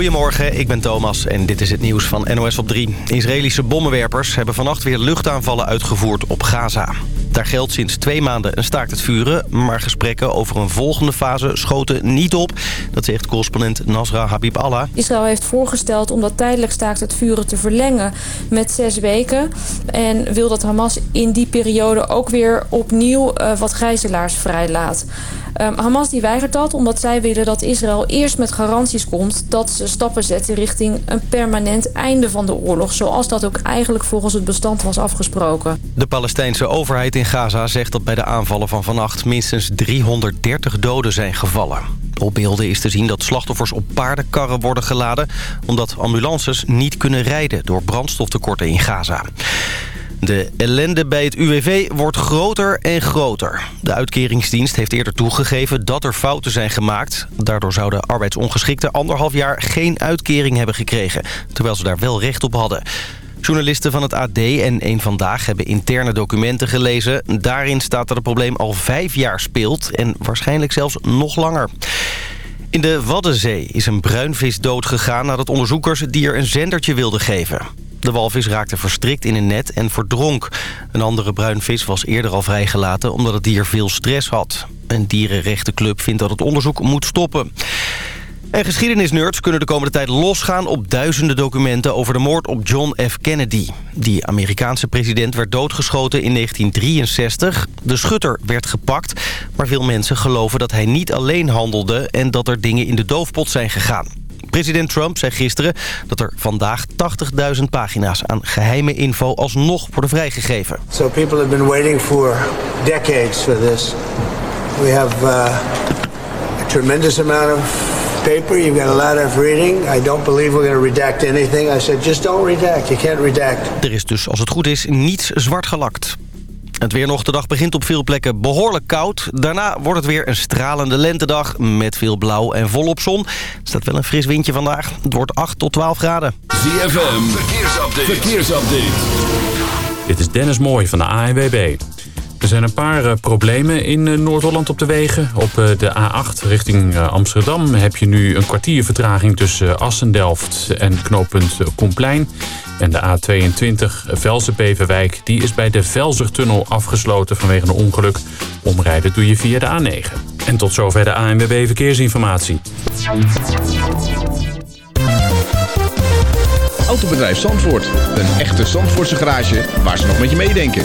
Goedemorgen, ik ben Thomas en dit is het nieuws van NOS op 3. Israëlische bommenwerpers hebben vannacht weer luchtaanvallen uitgevoerd op Gaza. Daar geldt sinds twee maanden een staakt het vuren... maar gesprekken over een volgende fase schoten niet op. Dat zegt correspondent Nasra Habib Allah. Israël heeft voorgesteld om dat tijdelijk staakt het vuren te verlengen met zes weken. En wil dat Hamas in die periode ook weer opnieuw uh, wat gijzelaars vrijlaat. Um, Hamas die weigert dat omdat zij willen dat Israël eerst met garanties komt... dat ze stappen zetten richting een permanent einde van de oorlog... zoals dat ook eigenlijk volgens het bestand was afgesproken. De Palestijnse overheid in Gaza zegt dat bij de aanvallen van vannacht... minstens 330 doden zijn gevallen. Op beelden is te zien dat slachtoffers op paardenkarren worden geladen... omdat ambulances niet kunnen rijden door brandstoftekorten in Gaza. De ellende bij het UWV wordt groter en groter. De uitkeringsdienst heeft eerder toegegeven dat er fouten zijn gemaakt. Daardoor zouden arbeidsongeschikten anderhalf jaar geen uitkering hebben gekregen... terwijl ze daar wel recht op hadden. Journalisten van het AD en Eén Vandaag hebben interne documenten gelezen. Daarin staat dat het probleem al vijf jaar speelt en waarschijnlijk zelfs nog langer. In de Waddenzee is een bruinvis doodgegaan nadat onderzoekers het dier een zendertje wilden geven. De walvis raakte verstrikt in een net en verdronk. Een andere bruinvis was eerder al vrijgelaten omdat het dier veel stress had. Een dierenrechtenclub vindt dat het onderzoek moet stoppen. En geschiedenisnerds kunnen de komende tijd losgaan op duizenden documenten over de moord op John F. Kennedy. Die Amerikaanse president werd doodgeschoten in 1963. De schutter werd gepakt, maar veel mensen geloven dat hij niet alleen handelde... en dat er dingen in de doofpot zijn gegaan. President Trump zei gisteren dat er vandaag 80.000 pagina's aan geheime info alsnog worden vrijgegeven. So people have been waiting for decades for this. We have uh, a tremendous amount of paper. You've got a lot of reading. I don't believe we're going to redact anything. I said just don't redact. You can't redact. Er is dus, als het goed is, niets zwart gelakt. Het weer nog de dag begint op veel plekken behoorlijk koud. Daarna wordt het weer een stralende lentedag met veel blauw en volop zon. Er staat wel een fris windje vandaag. Het wordt 8 tot 12 graden. ZFM, verkeersupdate. verkeersupdate. Dit is Dennis Mooij van de ANWB. Er zijn een paar uh, problemen in uh, Noord-Holland op de wegen. Op uh, de A8 richting Amsterdam heb je nu een kwartier vertraging tussen Assendelft en knooppunt Komplein. En de A22 Velzen-Beverwijk die is bij de Velzertunnel afgesloten vanwege een ongeluk. Omrijden doe je via de A9. En tot zover de ANWB Verkeersinformatie. Autobedrijf Zandvoort. Een echte Zandvoortse garage waar ze nog met je meedenken.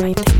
right.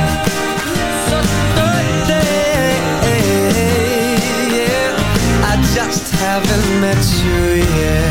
met you yet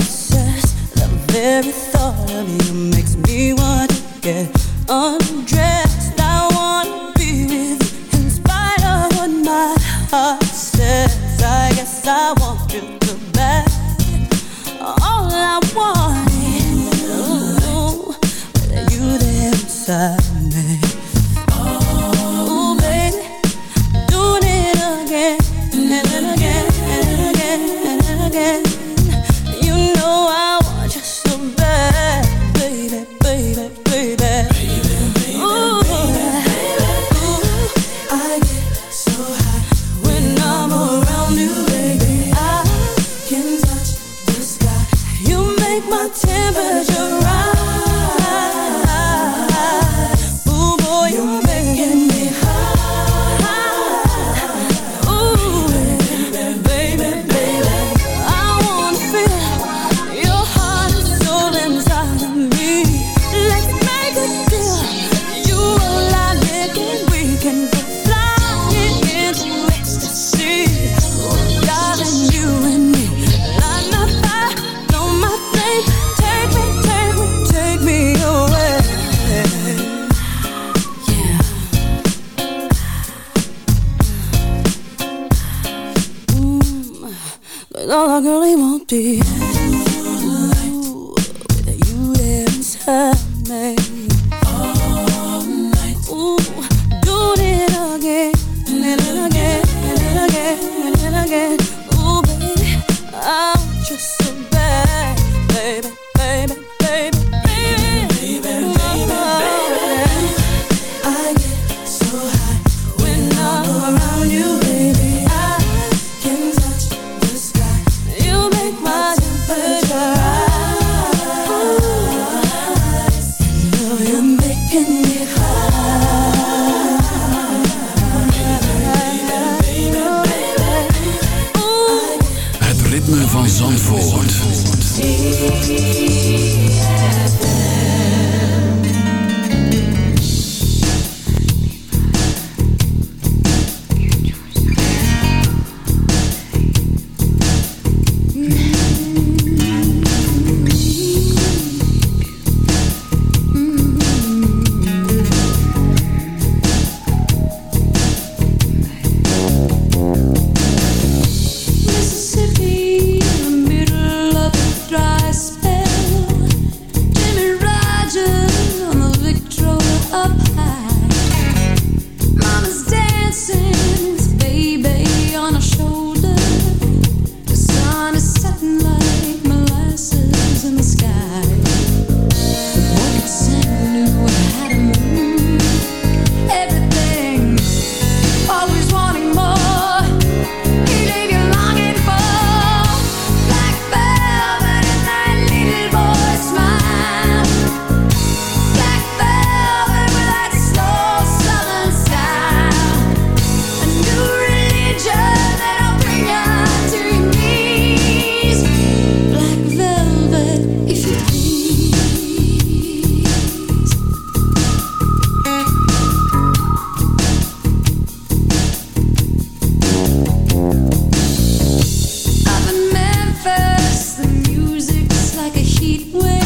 The very thought of you makes me want to get undressed. I want to be with you in spite of what my heart says. I guess I want you the best. All I want is you there inside. You, she'd.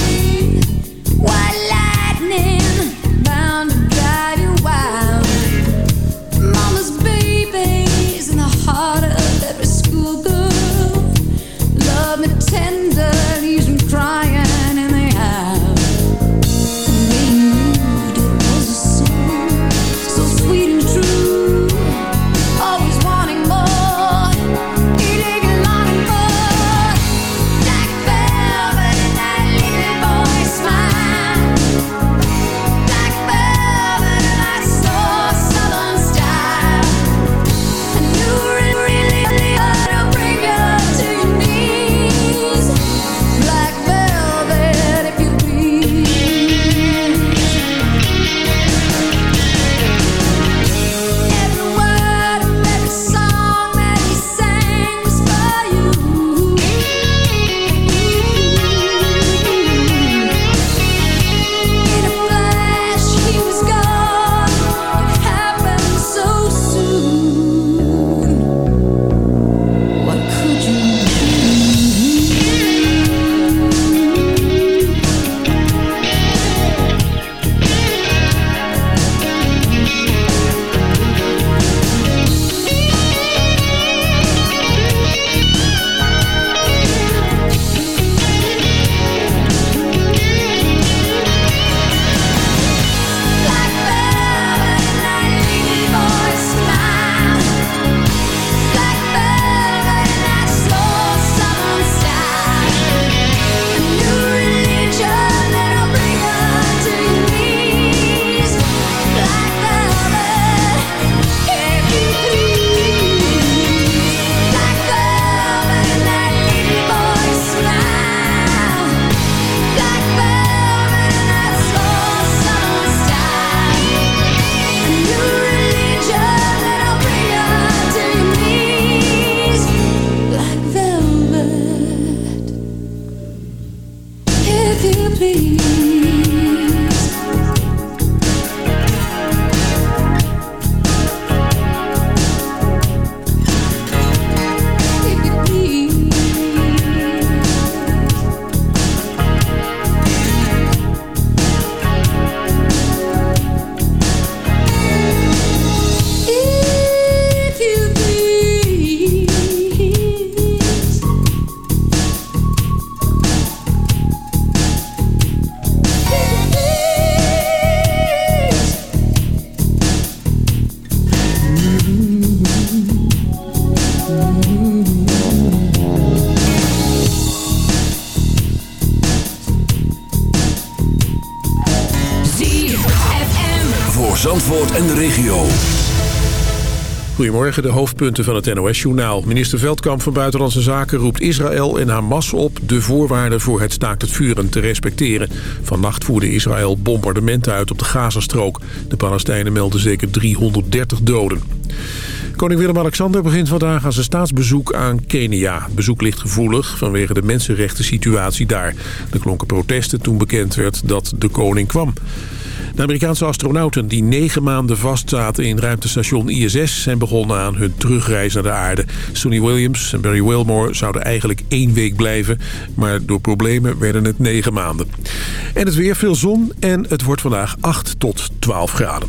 Goedemorgen, de hoofdpunten van het NOS-journaal. Minister Veldkamp van Buitenlandse Zaken roept Israël en Hamas op... de voorwaarden voor het staakt het vuren te respecteren. Vannacht voerde Israël bombardementen uit op de Gazastrook. De Palestijnen melden zeker 330 doden. Koning Willem-Alexander begint vandaag aan zijn staatsbezoek aan Kenia. Bezoek ligt gevoelig vanwege de mensenrechten situatie daar. Er klonken protesten toen bekend werd dat de koning kwam. De Amerikaanse astronauten die negen maanden vastzaten in ruimtestation ISS... zijn begonnen aan hun terugreis naar de aarde. Sonny Williams en Barry Wilmore zouden eigenlijk één week blijven... maar door problemen werden het negen maanden. En het weer veel zon en het wordt vandaag 8 tot 12 graden.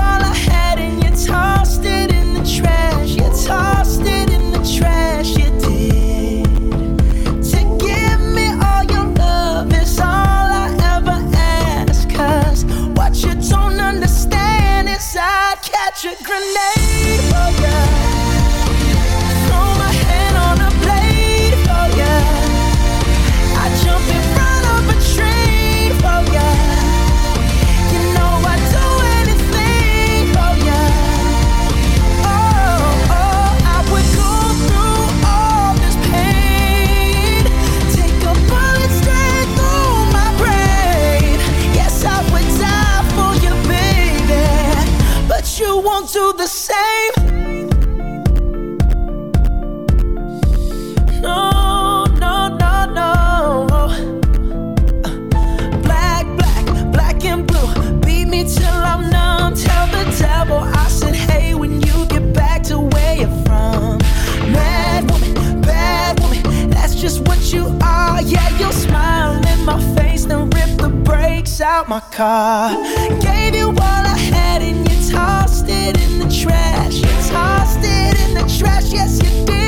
A grenade oh, just what you are. Yeah, you'll smile in my face, then rip the brakes out my car. Gave you all I had and you tossed it in the trash. You tossed it in the trash, yes, you did.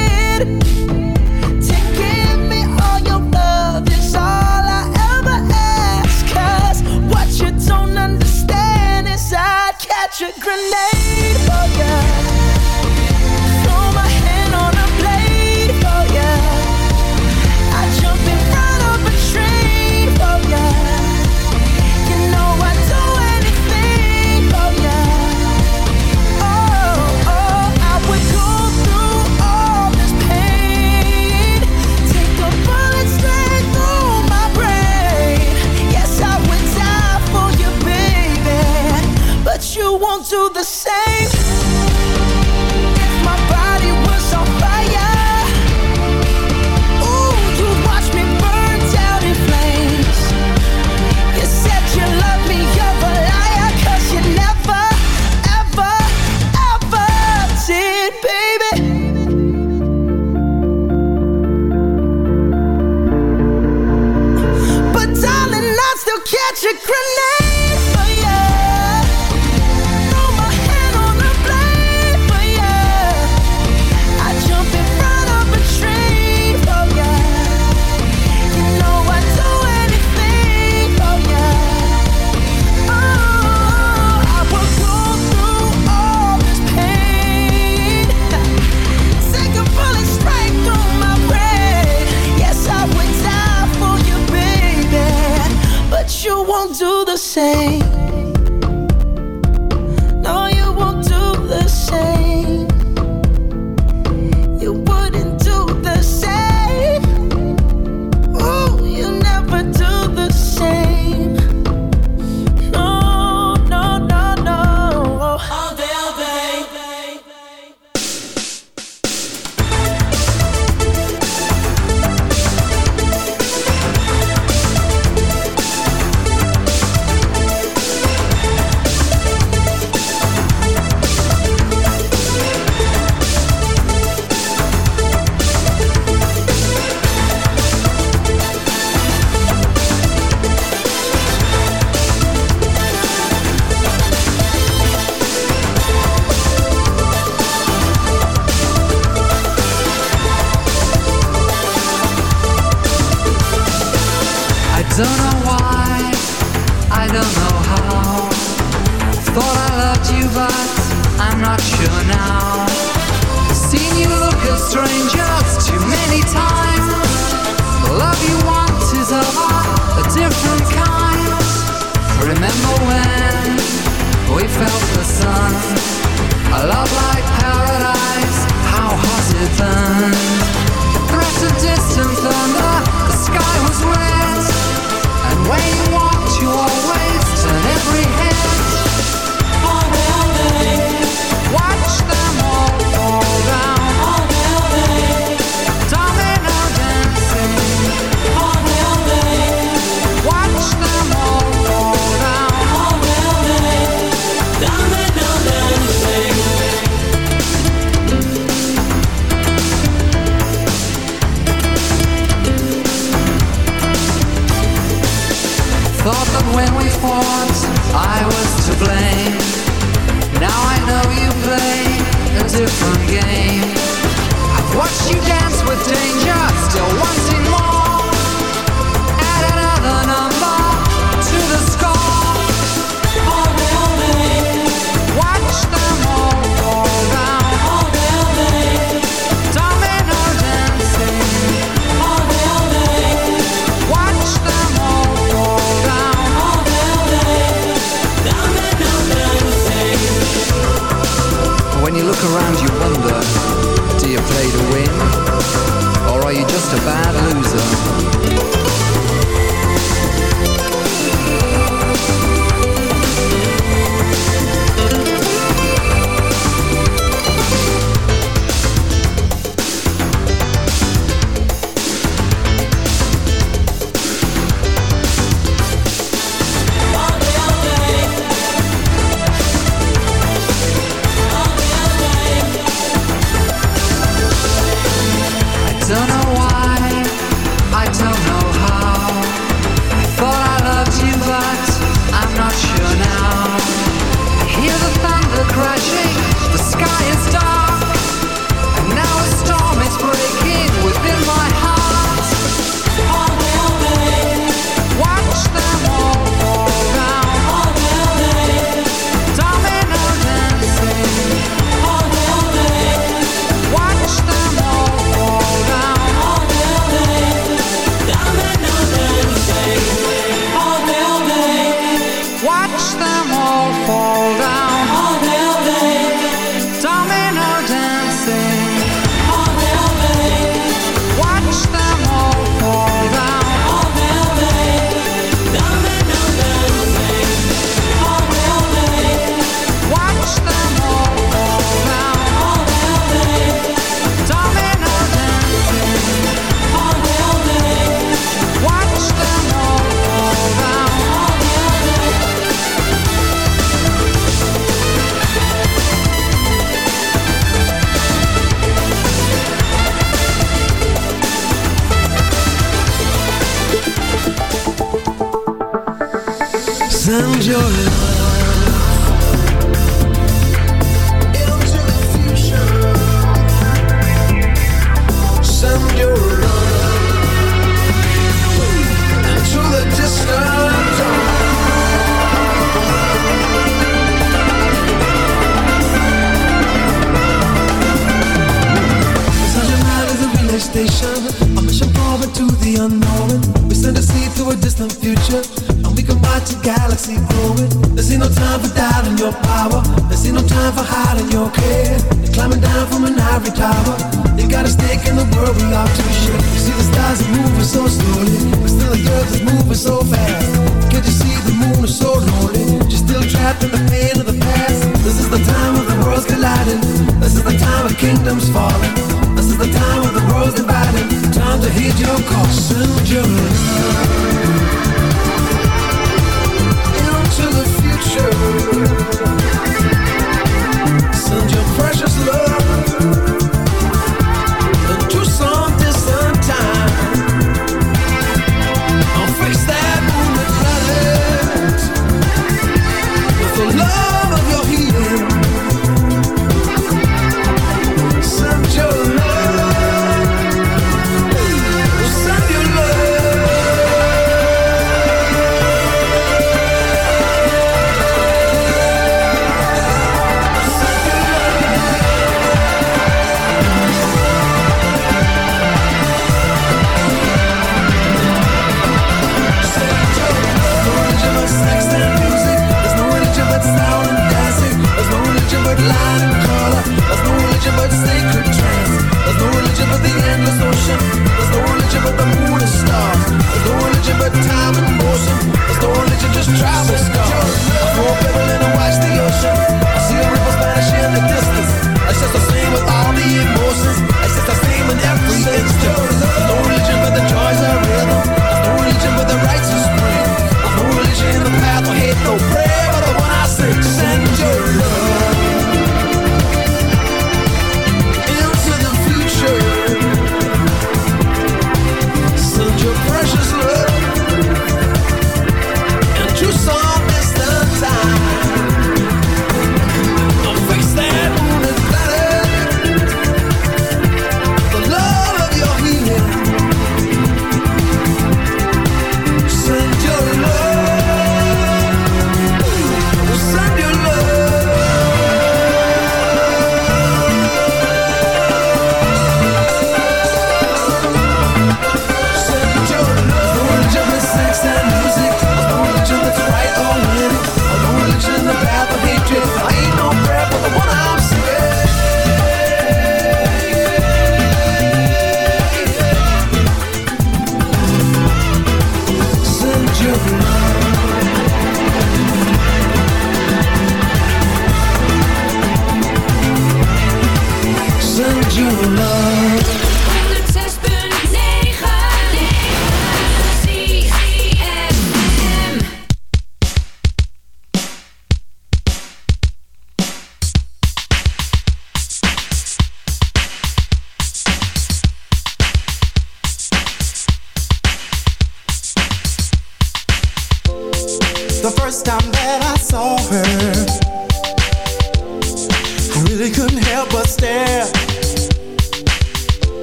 love